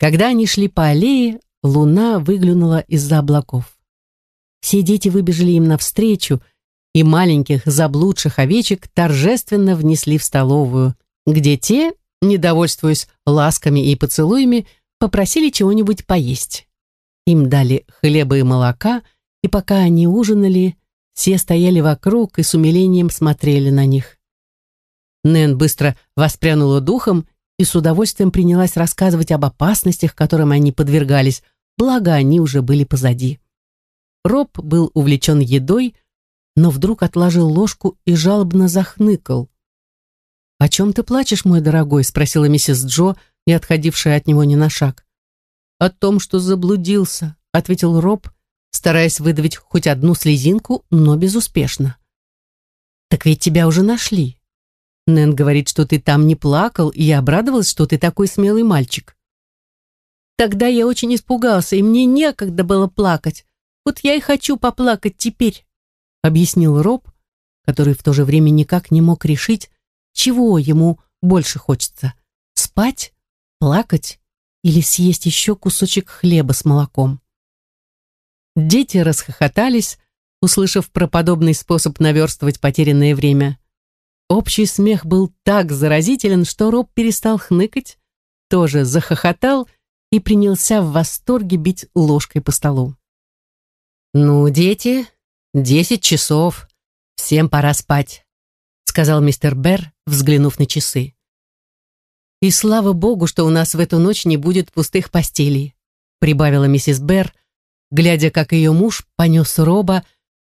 Когда они шли по аллее, луна выглянула из-за облаков. Все дети выбежали им навстречу, и маленьких заблудших овечек торжественно внесли в столовую, где те, недовольствуясь ласками и поцелуями, попросили чего-нибудь поесть. Им дали хлеба и молока, и пока они ужинали, все стояли вокруг и с умилением смотрели на них. Нэн быстро воспрянула духом и с удовольствием принялась рассказывать об опасностях, которым они подвергались, благо они уже были позади. Роб был увлечен едой, но вдруг отложил ложку и жалобно захныкал. «О чем ты плачешь, мой дорогой?» — спросила миссис Джо, не отходившая от него ни на шаг. «О том, что заблудился», — ответил Роб, стараясь выдавить хоть одну слезинку, но безуспешно. «Так ведь тебя уже нашли. Нэн говорит, что ты там не плакал, и я обрадовалась, что ты такой смелый мальчик». «Тогда я очень испугался, и мне некогда было плакать. Вот я и хочу поплакать теперь», — объяснил Роб, который в то же время никак не мог решить, чего ему больше хочется — спать, плакать или съесть еще кусочек хлеба с молоком. Дети расхохотались, услышав про подобный способ наверстывать потерянное время. Общий смех был так заразителен, что Роб перестал хныкать, тоже захохотал и принялся в восторге бить ложкой по столу. «Ну, дети, десять часов, всем пора спать», сказал мистер Берр, взглянув на часы. «И слава богу, что у нас в эту ночь не будет пустых постелей», прибавила миссис Берр, глядя, как ее муж понес Роба,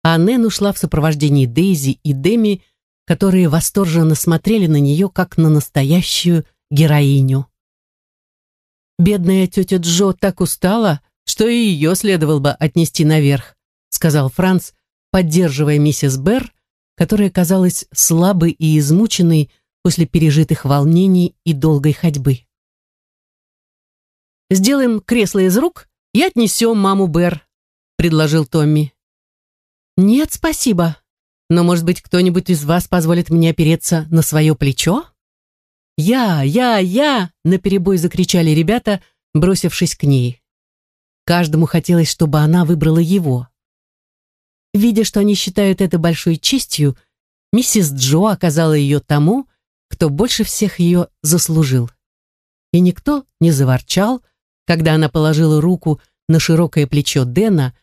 а Нэн ушла в сопровождении Дейзи и Деми, которые восторженно смотрели на нее, как на настоящую героиню. «Бедная тетя Джо так устала, что и ее следовало бы отнести наверх», сказал Франц, поддерживая миссис Берр, которая казалась слабой и измученной после пережитых волнений и долгой ходьбы. «Сделаем кресло из рук и отнесем маму Бер», — предложил Томми. «Нет, спасибо. Но, может быть, кто-нибудь из вас позволит мне опереться на свое плечо?» «Я, я, я!» — наперебой закричали ребята, бросившись к ней. Каждому хотелось, чтобы она выбрала его. Видя, что они считают это большой честью, миссис Джо оказала ее тому, кто больше всех ее заслужил. И никто не заворчал, когда она положила руку на широкое плечо Дэна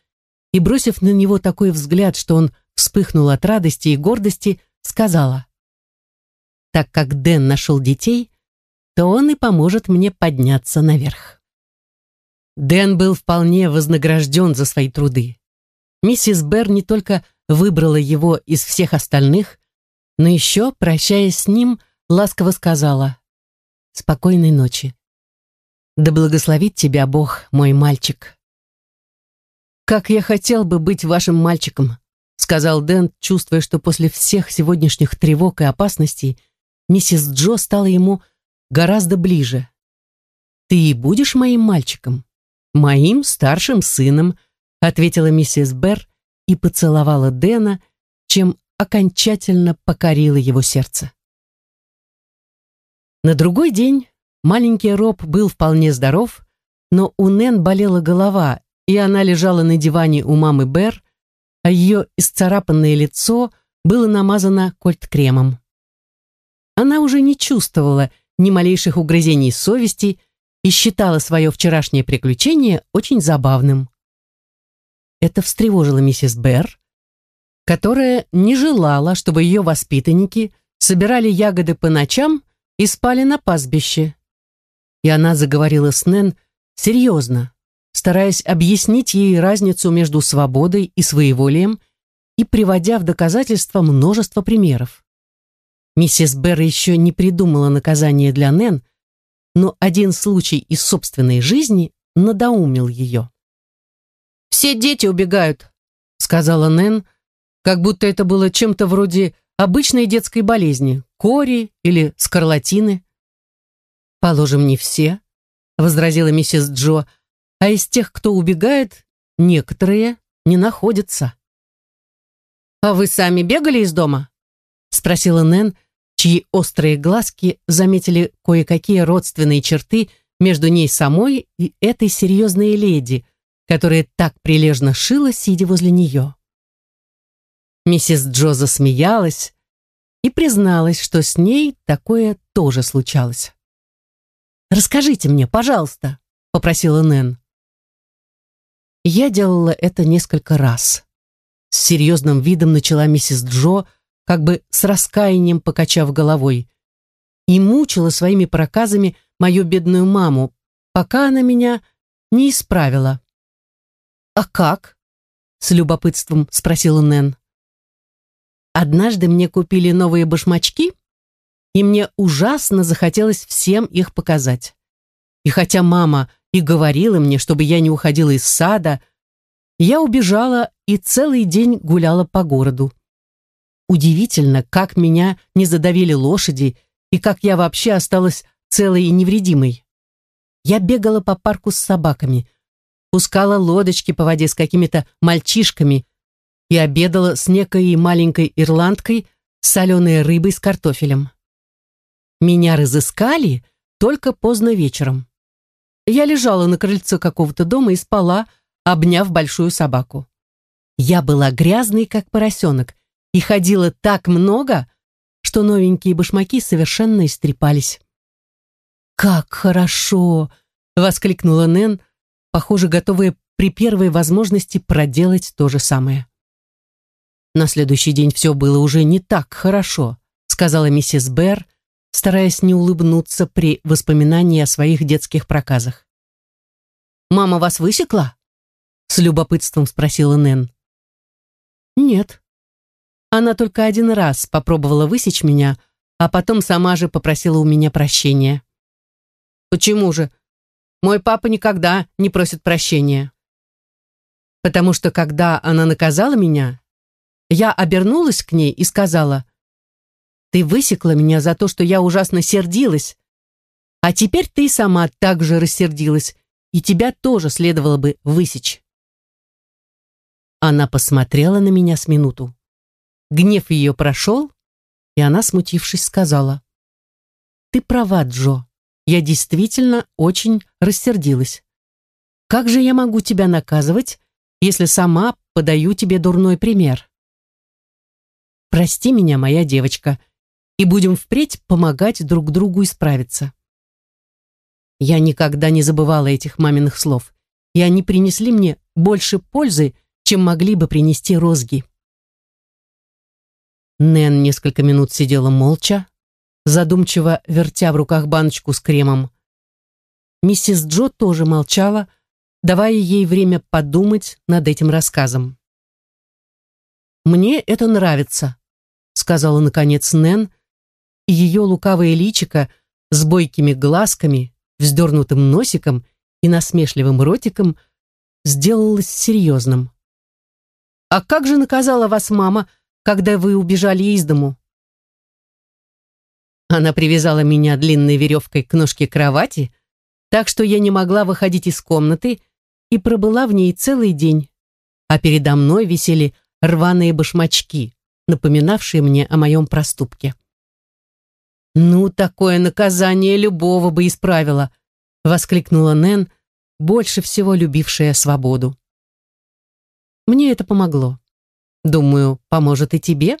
и, бросив на него такой взгляд, что он вспыхнул от радости и гордости, сказала, «Так как Дэн нашел детей, то он и поможет мне подняться наверх». Дэн был вполне вознагражден за свои труды. Миссис Берр не только выбрала его из всех остальных, но еще, прощаясь с ним, ласково сказала «Спокойной ночи. Да благословит тебя Бог, мой мальчик». «Как я хотел бы быть вашим мальчиком», сказал Дэн, чувствуя, что после всех сегодняшних тревог и опасностей миссис Джо стала ему гораздо ближе. «Ты и будешь моим мальчиком, моим старшим сыном», ответила миссис Берр и поцеловала Дэна, чем окончательно покорила его сердце. На другой день маленький Роб был вполне здоров, но у Нэн болела голова, и она лежала на диване у мамы Берр, а ее исцарапанное лицо было намазано кольт-кремом. Она уже не чувствовала ни малейших угрызений совести и считала свое вчерашнее приключение очень забавным. Это встревожило миссис Берр, которая не желала, чтобы ее воспитанники собирали ягоды по ночам и спали на пастбище. И она заговорила с Нэн серьезно, стараясь объяснить ей разницу между свободой и своеволием и приводя в доказательство множество примеров. Миссис Берр еще не придумала наказание для Нэн, но один случай из собственной жизни надоумил ее. Все дети убегают», — сказала Нэн, как будто это было чем-то вроде обычной детской болезни, кори или скарлатины. «Положим, не все», — возразила миссис Джо, «а из тех, кто убегает, некоторые не находятся». «А вы сами бегали из дома?» — спросила Нэн, чьи острые глазки заметили кое-какие родственные черты между ней самой и этой серьезной леди, которая так прилежно шила, сидя возле нее. Миссис Джо засмеялась и призналась, что с ней такое тоже случалось. «Расскажите мне, пожалуйста», — попросила Нэн. Я делала это несколько раз. С серьезным видом начала миссис Джо, как бы с раскаянием покачав головой, и мучила своими проказами мою бедную маму, пока она меня не исправила. «А как?» — с любопытством спросила Нэн. «Однажды мне купили новые башмачки, и мне ужасно захотелось всем их показать. И хотя мама и говорила мне, чтобы я не уходила из сада, я убежала и целый день гуляла по городу. Удивительно, как меня не задавили лошади и как я вообще осталась целой и невредимой. Я бегала по парку с собаками, пускала лодочки по воде с какими-то мальчишками и обедала с некой маленькой ирландкой соленой рыбой с картофелем. Меня разыскали только поздно вечером. Я лежала на крыльце какого-то дома и спала, обняв большую собаку. Я была грязной, как поросенок, и ходила так много, что новенькие башмаки совершенно истрепались. «Как хорошо!» — воскликнула Нэн, похоже, готовая при первой возможности проделать то же самое. На следующий день все было уже не так хорошо, сказала миссис Берр, стараясь не улыбнуться при воспоминании о своих детских проказах. «Мама вас высекла?» — с любопытством спросила Нэн. «Нет. Она только один раз попробовала высечь меня, а потом сама же попросила у меня прощения». Почему же? Мой папа никогда не просит прощения. Потому что когда она наказала меня, я обернулась к ней и сказала, «Ты высекла меня за то, что я ужасно сердилась, а теперь ты сама также рассердилась, и тебя тоже следовало бы высечь». Она посмотрела на меня с минуту. Гнев ее прошел, и она, смутившись, сказала, «Ты права, Джо я действительно очень рассердилась. Как же я могу тебя наказывать, если сама подаю тебе дурной пример? Прости меня, моя девочка, и будем впредь помогать друг другу исправиться. Я никогда не забывала этих маминых слов, и они принесли мне больше пользы, чем могли бы принести розги. Нэн несколько минут сидела молча, задумчиво вертя в руках баночку с кремом. Миссис Джо тоже молчала, давая ей время подумать над этим рассказом. «Мне это нравится», — сказала наконец Нэн, ее лукавое личико с бойкими глазками, вздернутым носиком и насмешливым ротиком сделалось серьезным. «А как же наказала вас мама, когда вы убежали из дому?» Она привязала меня длинной веревкой к ножке кровати, так что я не могла выходить из комнаты и пробыла в ней целый день. А передо мной висели рваные башмачки, напоминавшие мне о моем проступке. «Ну, такое наказание любого бы исправило», — воскликнула Нэн, больше всего любившая свободу. Мне это помогло. Думаю, поможет и тебе.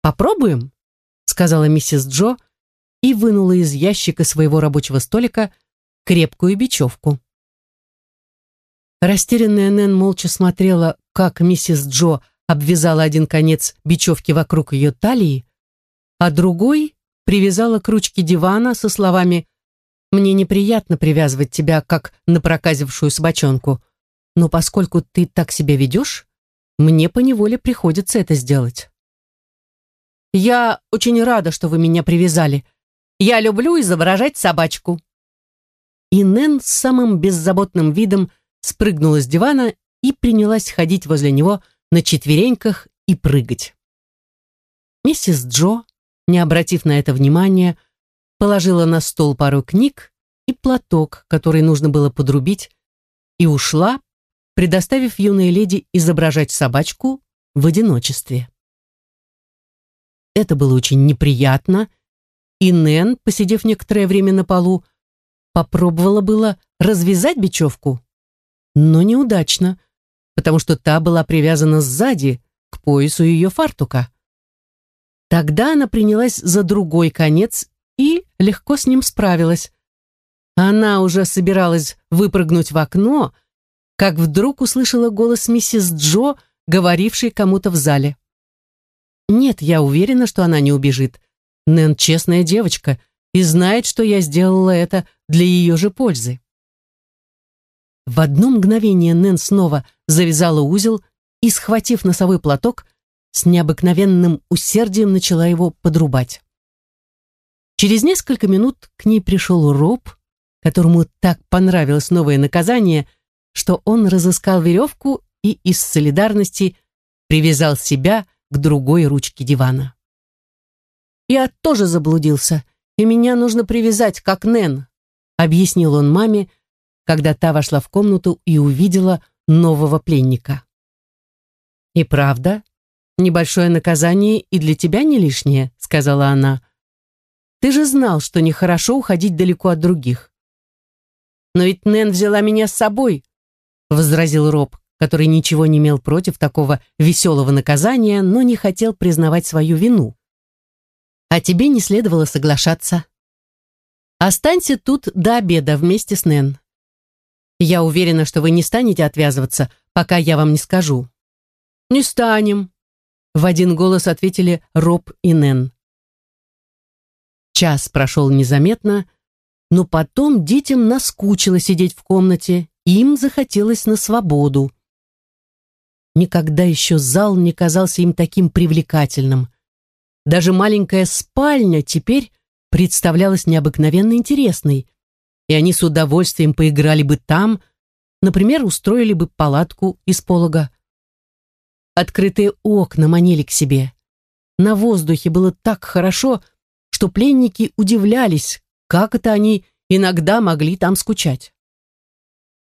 Попробуем? сказала миссис Джо и вынула из ящика своего рабочего столика крепкую бечевку. Растерянная Нэн молча смотрела, как миссис Джо обвязала один конец бечевки вокруг ее талии, а другой привязала к ручке дивана со словами «Мне неприятно привязывать тебя, как напроказившую собачонку, но поскольку ты так себя ведешь, мне поневоле приходится это сделать». «Я очень рада, что вы меня привязали. Я люблю изображать собачку». И Нэн с самым беззаботным видом спрыгнула с дивана и принялась ходить возле него на четвереньках и прыгать. Миссис Джо, не обратив на это внимания, положила на стол пару книг и платок, который нужно было подрубить, и ушла, предоставив юной леди изображать собачку в одиночестве. Это было очень неприятно, и Нэн, посидев некоторое время на полу, попробовала было развязать бечевку, но неудачно, потому что та была привязана сзади, к поясу ее фартука. Тогда она принялась за другой конец и легко с ним справилась. Она уже собиралась выпрыгнуть в окно, как вдруг услышала голос миссис Джо, говорившей кому-то в зале. Нет, я уверена, что она не убежит. Нэн честная девочка и знает, что я сделала это для ее же пользы. В одно мгновение Нэн снова завязала узел и, схватив носовой платок, с необыкновенным усердием начала его подрубать. Через несколько минут к ней пришел Роб, которому так понравилось новое наказание, что он разыскал веревку и из солидарности привязал себя к другой ручке дивана. «Я тоже заблудился, и меня нужно привязать, как Нэн», объяснил он маме, когда та вошла в комнату и увидела нового пленника. «И правда, небольшое наказание и для тебя не лишнее», сказала она. «Ты же знал, что нехорошо уходить далеко от других». «Но ведь Нэн взяла меня с собой», возразил Роб который ничего не имел против такого веселого наказания, но не хотел признавать свою вину. А тебе не следовало соглашаться. Останься тут до обеда вместе с Нэн. Я уверена, что вы не станете отвязываться, пока я вам не скажу. Не станем, в один голос ответили Роб и Нэн. Час прошел незаметно, но потом детям наскучило сидеть в комнате, им захотелось на свободу. Никогда еще зал не казался им таким привлекательным. Даже маленькая спальня теперь представлялась необыкновенно интересной, и они с удовольствием поиграли бы там, например, устроили бы палатку из полога. Открытые окна манили к себе. На воздухе было так хорошо, что пленники удивлялись, как это они иногда могли там скучать.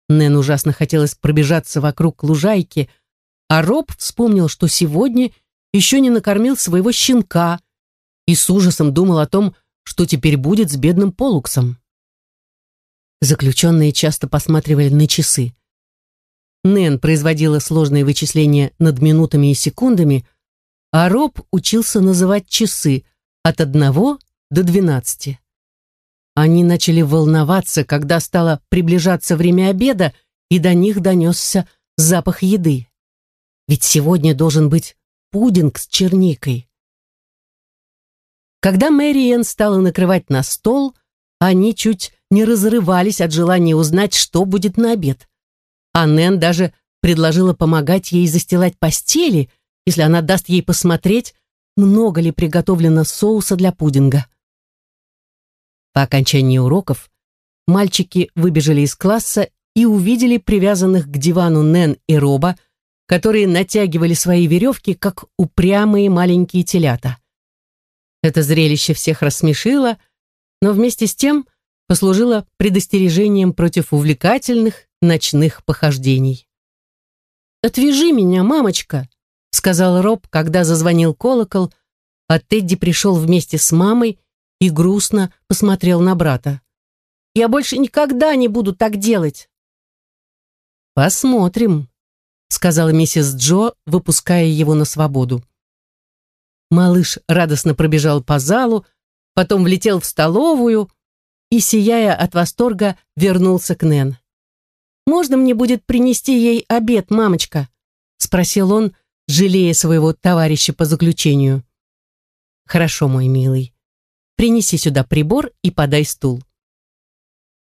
Нэн ужасно хотелось пробежаться вокруг лужайки, а Роб вспомнил, что сегодня еще не накормил своего щенка и с ужасом думал о том, что теперь будет с бедным Полуксом. Заключенные часто посматривали на часы. Нэн производила сложные вычисления над минутами и секундами, а Роб учился называть часы от одного до двенадцати. Они начали волноваться, когда стало приближаться время обеда, и до них донесся запах еды. Ведь сегодня должен быть пудинг с черникой. Когда Мэриэн стала накрывать на стол, они чуть не разрывались от желания узнать, что будет на обед. А Нэн даже предложила помогать ей застилать постели, если она даст ей посмотреть, много ли приготовлено соуса для пудинга. По окончании уроков мальчики выбежали из класса и увидели привязанных к дивану Нэн и Роба, которые натягивали свои веревки, как упрямые маленькие телята. Это зрелище всех рассмешило, но вместе с тем послужило предостережением против увлекательных ночных похождений. «Отвяжи меня, мамочка», — сказал Роб, когда зазвонил колокол, а Тедди пришел вместе с мамой и грустно посмотрел на брата. «Я больше никогда не буду так делать». «Посмотрим», сказала миссис Джо, выпуская его на свободу. Малыш радостно пробежал по залу, потом влетел в столовую и, сияя от восторга, вернулся к Нэн. «Можно мне будет принести ей обед, мамочка?» спросил он, жалея своего товарища по заключению. «Хорошо, мой милый. Принеси сюда прибор и подай стул».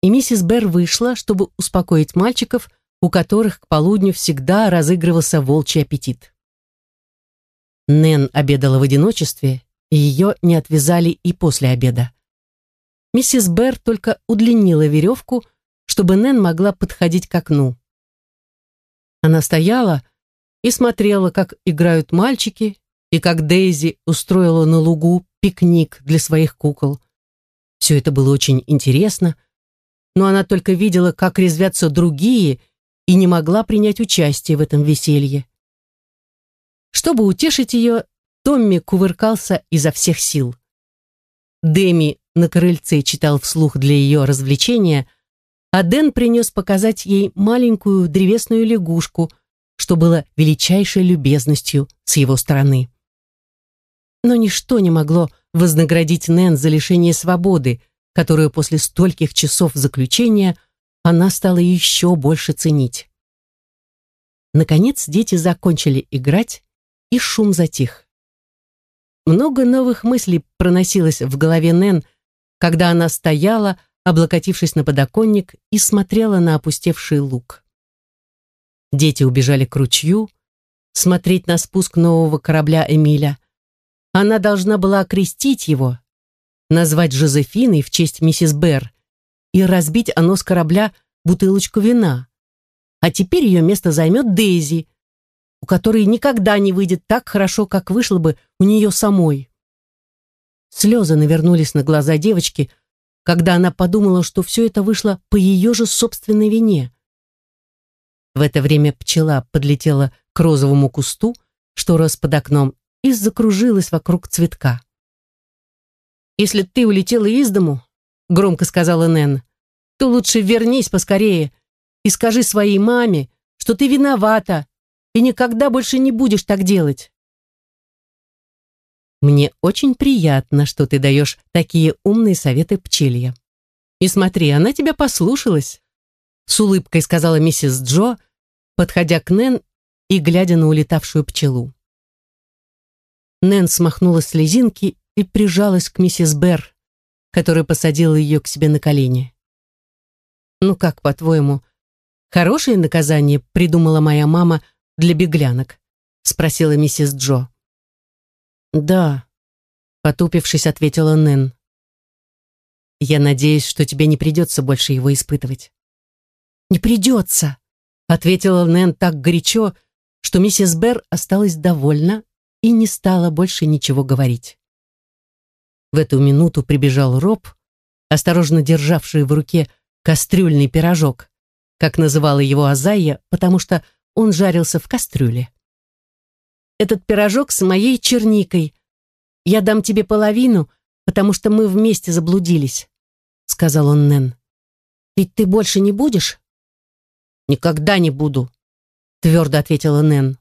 И миссис Берр вышла, чтобы успокоить мальчиков, у которых к полудню всегда разыгрывался волчий аппетит. Нэн обедала в одиночестве, и ее не отвязали и после обеда. Миссис Берр только удлинила веревку, чтобы Нэн могла подходить к окну. Она стояла и смотрела, как играют мальчики, и как Дейзи устроила на лугу пикник для своих кукол. Все это было очень интересно, но она только видела, как резвятся другие и не могла принять участие в этом веселье. Чтобы утешить ее, Томми кувыркался изо всех сил. Дэми на крыльце читал вслух для ее развлечения, а Дэн принес показать ей маленькую древесную лягушку, что было величайшей любезностью с его стороны. Но ничто не могло вознаградить Нэн за лишение свободы, которую после стольких часов заключения она стала еще больше ценить. Наконец дети закончили играть, и шум затих. Много новых мыслей проносилось в голове Нэн, когда она стояла, облокотившись на подоконник, и смотрела на опустевший луг. Дети убежали к ручью, смотреть на спуск нового корабля Эмиля. Она должна была окрестить его, назвать Жозефиной в честь миссис Берр и разбить о нос корабля бутылочку вина. А теперь ее место займет Дейзи, у которой никогда не выйдет так хорошо, как вышло бы у нее самой. Слезы навернулись на глаза девочки, когда она подумала, что все это вышло по ее же собственной вине. В это время пчела подлетела к розовому кусту, что рос под окном, и закружилась вокруг цветка. «Если ты улетела из дому, — громко сказала Нэн, — то лучше вернись поскорее и скажи своей маме, что ты виновата и никогда больше не будешь так делать. Мне очень приятно, что ты даешь такие умные советы пчелье. И смотри, она тебя послушалась, с улыбкой сказала миссис Джо, подходя к Нэн и глядя на улетавшую пчелу. Нэн смахнула слезинки и прижалась к миссис Берр, которая посадила ее к себе на колени. «Ну как, по-твоему, хорошее наказание придумала моя мама для беглянок?» — спросила миссис Джо. «Да», — потупившись, ответила Нэн. «Я надеюсь, что тебе не придется больше его испытывать». «Не придется», — ответила Нэн так горячо, что миссис Берр осталась довольна и не стала больше ничего говорить. В эту минуту прибежал Роб, осторожно державший в руке кастрюльный пирожок, как называла его Азайя, потому что он жарился в кастрюле. «Этот пирожок с моей черникой. Я дам тебе половину, потому что мы вместе заблудились», — сказал он Нэн. «Ведь ты больше не будешь?» «Никогда не буду», — твердо ответила Нэн.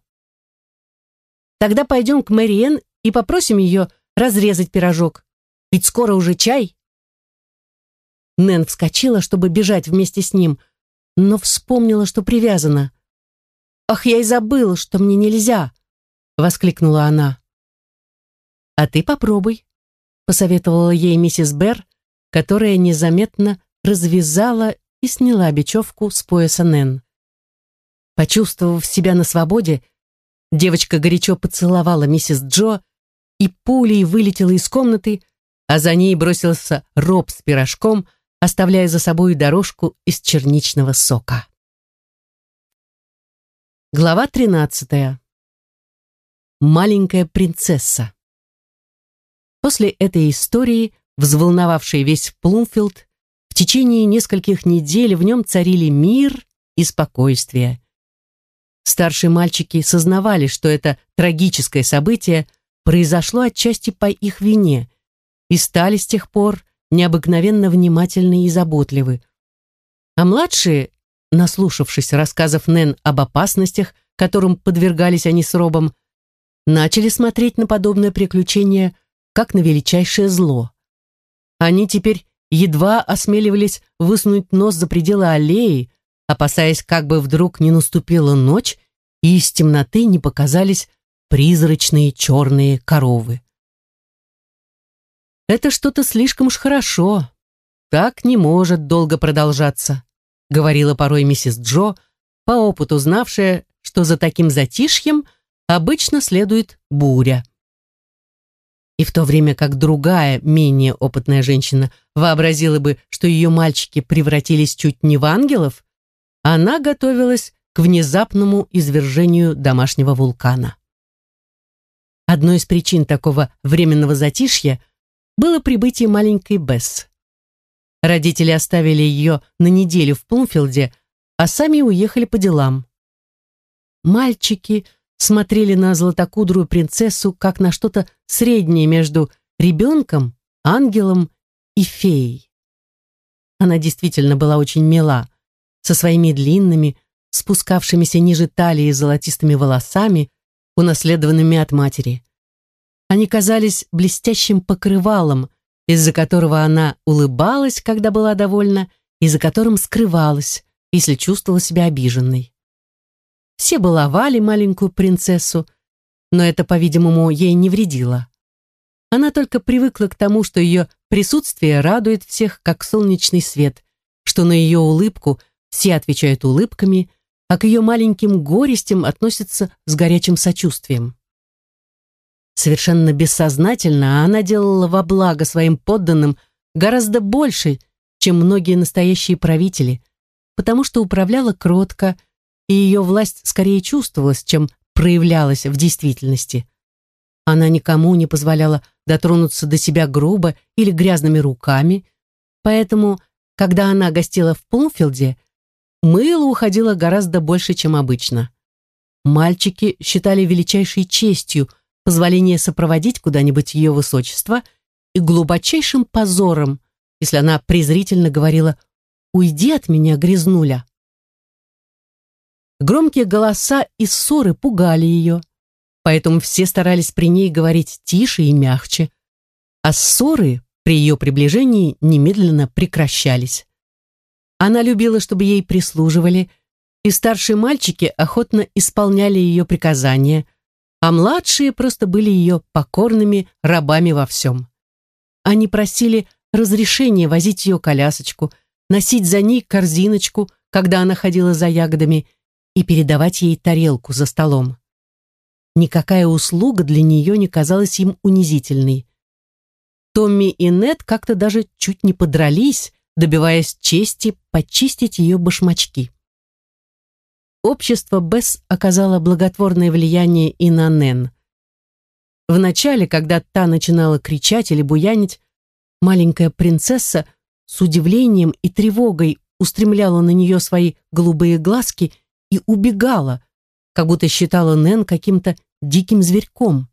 «Тогда пойдем к Мэриэн и попросим ее разрезать пирожок. Ведь скоро уже чай». Нэн вскочила, чтобы бежать вместе с ним, но вспомнила, что привязана. «Ах, я и забыла, что мне нельзя!» — воскликнула она. «А ты попробуй», — посоветовала ей миссис Берр, которая незаметно развязала и сняла бечевку с пояса Нэн. Почувствовав себя на свободе, девочка горячо поцеловала миссис Джо и пулей вылетела из комнаты, а за ней бросился Роб с пирожком, оставляя за собой дорожку из черничного сока. Глава 13. Маленькая принцесса. После этой истории, взволновавшей весь Плумфилд, в течение нескольких недель в нем царили мир и спокойствие. Старшие мальчики сознавали, что это трагическое событие произошло отчасти по их вине и стали с тех пор необыкновенно внимательны и заботливы. А младшие наслушавшись рассказов Нэн об опасностях, которым подвергались они с Робом, начали смотреть на подобное приключение как на величайшее зло. Они теперь едва осмеливались высунуть нос за пределы аллеи, опасаясь, как бы вдруг не наступила ночь и из темноты не показались призрачные черные коровы. Это что-то слишком уж хорошо. Так не может долго продолжаться говорила порой миссис Джо, по опыту знавшая, что за таким затишьем обычно следует буря. И в то время как другая, менее опытная женщина вообразила бы, что ее мальчики превратились чуть не в ангелов, она готовилась к внезапному извержению домашнего вулкана. Одной из причин такого временного затишья было прибытие маленькой Бесс. Родители оставили ее на неделю в Плумфилде, а сами уехали по делам. Мальчики смотрели на златокудрую принцессу как на что-то среднее между ребенком, ангелом и феей. Она действительно была очень мила, со своими длинными, спускавшимися ниже талии золотистыми волосами, унаследованными от матери. Они казались блестящим покрывалом, из-за которого она улыбалась, когда была довольна, и за которым скрывалась, если чувствовала себя обиженной. Все баловали маленькую принцессу, но это, по-видимому, ей не вредило. Она только привыкла к тому, что ее присутствие радует всех, как солнечный свет, что на ее улыбку все отвечают улыбками, а к ее маленьким горестям относятся с горячим сочувствием. Совершенно бессознательно она делала во благо своим подданным гораздо больше, чем многие настоящие правители, потому что управляла кротко, и ее власть скорее чувствовалась, чем проявлялась в действительности. Она никому не позволяла дотронуться до себя грубо или грязными руками, поэтому, когда она гостила в Плумфилде, мыло уходило гораздо больше, чем обычно. Мальчики считали величайшей честью позволение сопроводить куда-нибудь ее высочество и глубочайшим позором, если она презрительно говорила «Уйди от меня, грязнуля». Громкие голоса и ссоры пугали ее, поэтому все старались при ней говорить тише и мягче, а ссоры при ее приближении немедленно прекращались. Она любила, чтобы ей прислуживали, и старшие мальчики охотно исполняли ее приказания, а младшие просто были ее покорными рабами во всем. Они просили разрешения возить ее колясочку, носить за ней корзиночку, когда она ходила за ягодами, и передавать ей тарелку за столом. Никакая услуга для нее не казалась им унизительной. Томми и Нед как-то даже чуть не подрались, добиваясь чести почистить ее башмачки. Общество Бесс оказало благотворное влияние и на Нэн. Вначале, когда та начинала кричать или буянить, маленькая принцесса с удивлением и тревогой устремляла на нее свои голубые глазки и убегала, как будто считала Нэн каким-то диким зверьком.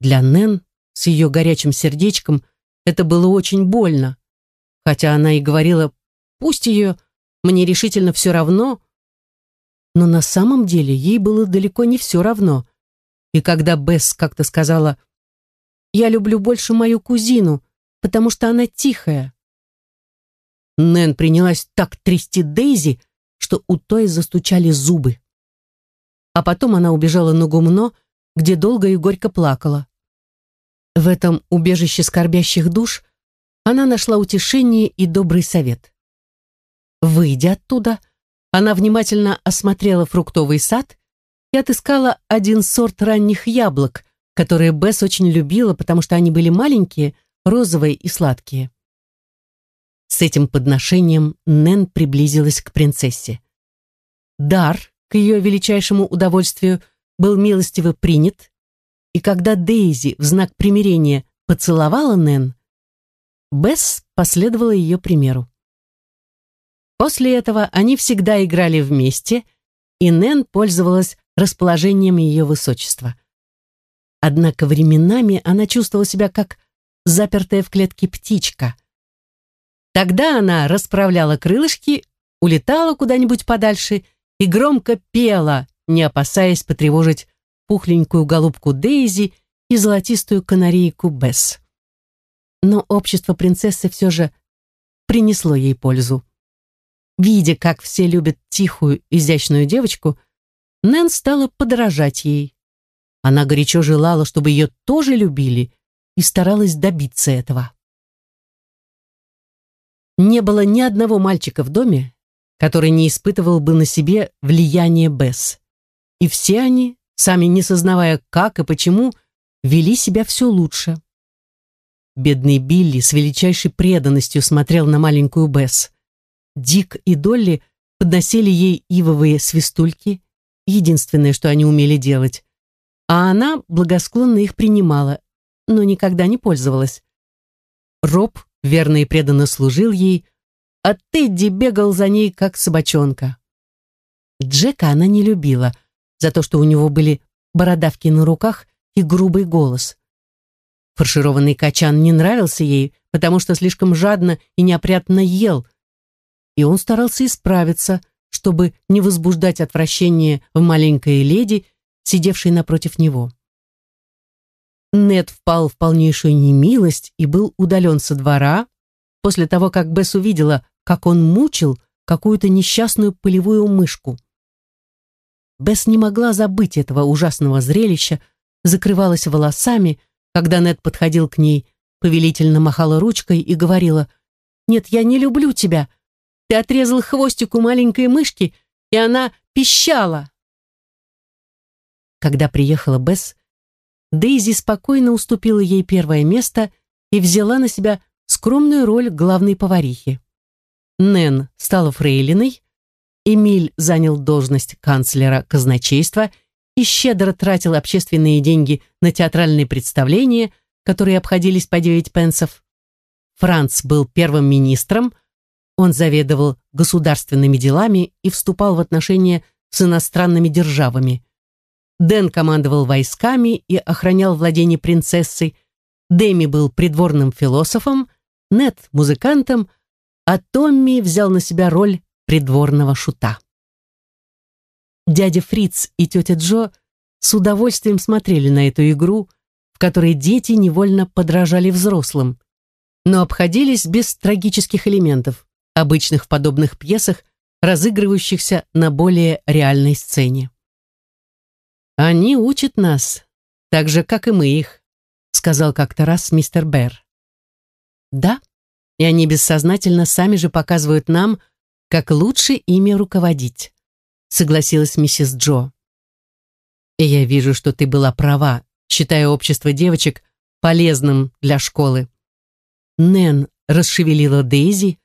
Для Нэн с ее горячим сердечком это было очень больно хотя она и говорила «пусть ее, мне решительно все равно», но на самом деле ей было далеко не все равно. И когда Бесс как-то сказала «Я люблю больше мою кузину, потому что она тихая», Нэн принялась так трясти Дейзи, что у той застучали зубы. А потом она убежала на гумно, где долго и горько плакала. В этом убежище скорбящих душ она нашла утешение и добрый совет. Выйдя оттуда, она внимательно осмотрела фруктовый сад и отыскала один сорт ранних яблок, которые Бесс очень любила, потому что они были маленькие, розовые и сладкие. С этим подношением Нэн приблизилась к принцессе. Дар, к ее величайшему удовольствию, был милостиво принят, и когда Дейзи в знак примирения поцеловала Нэн, Бесс последовала ее примеру. После этого они всегда играли вместе, и Нэн пользовалась расположением ее высочества. Однако временами она чувствовала себя как запертая в клетке птичка. Тогда она расправляла крылышки, улетала куда-нибудь подальше и громко пела, не опасаясь потревожить пухленькую голубку Дейзи и золотистую канарейку Бесс но общество принцессы все же принесло ей пользу. Видя, как все любят тихую, изящную девочку, Нэн стала подражать ей. Она горячо желала, чтобы ее тоже любили, и старалась добиться этого. Не было ни одного мальчика в доме, который не испытывал бы на себе влияние Бесс. И все они, сами не сознавая как и почему, вели себя все лучше. Бедный Билли с величайшей преданностью смотрел на маленькую Бесс. Дик и Долли подносили ей ивовые свистульки, единственное, что они умели делать. А она благосклонно их принимала, но никогда не пользовалась. Роб верно и преданно служил ей, а Тедди бегал за ней, как собачонка. Джека она не любила за то, что у него были бородавки на руках и грубый голос. Фаршированный качан не нравился ей, потому что слишком жадно и неопрятно ел, и он старался исправиться, чтобы не возбуждать отвращение в маленькой леди, сидевшей напротив него. Нед впал в полнейшую немилость и был удален со двора после того, как Бесс увидела, как он мучил какую-то несчастную полевую мышку. Бесс не могла забыть этого ужасного зрелища, закрывалась волосами, когда Нед подходил к ней, повелительно махала ручкой и говорила «Нет, я не люблю тебя. Ты отрезал хвостику маленькой мышки, и она пищала». Когда приехала Бесс, Дейзи спокойно уступила ей первое место и взяла на себя скромную роль главной поварихи. Нэн стала фрейлиной, Эмиль занял должность канцлера казначейства и щедро тратил общественные деньги на театральные представления, которые обходились по 9 пенсов. Франц был первым министром, он заведовал государственными делами и вступал в отношения с иностранными державами. Дэн командовал войсками и охранял владение принцессой. Дэми был придворным философом, Нет – музыкантом, а Томми взял на себя роль придворного шута. Дядя Фриц и тетя Джо с удовольствием смотрели на эту игру, в которой дети невольно подражали взрослым, но обходились без трагических элементов, обычных в подобных пьесах, разыгрывающихся на более реальной сцене. «Они учат нас, так же, как и мы их», сказал как-то раз мистер Берр. «Да, и они бессознательно сами же показывают нам, как лучше ими руководить», согласилась миссис Джо. «И я вижу, что ты была права, считая общество девочек полезным для школы». Нэн расшевелила Дейзи,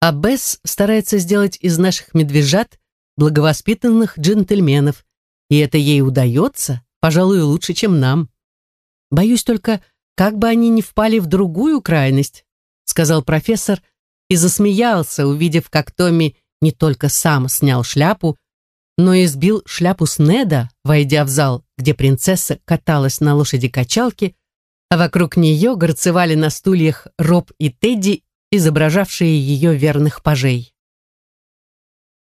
а Бесс старается сделать из наших медвежат благовоспитанных джентльменов, и это ей удается, пожалуй, лучше, чем нам. Боюсь только, как бы они не впали в другую крайность, сказал профессор и засмеялся, увидев, как Томми не только сам снял шляпу, но и сбил шляпу с Неда, войдя в зал, где принцесса каталась на лошади-качалке, а вокруг нее горцевали на стульях Роб и Тедди, изображавшие ее верных пажей.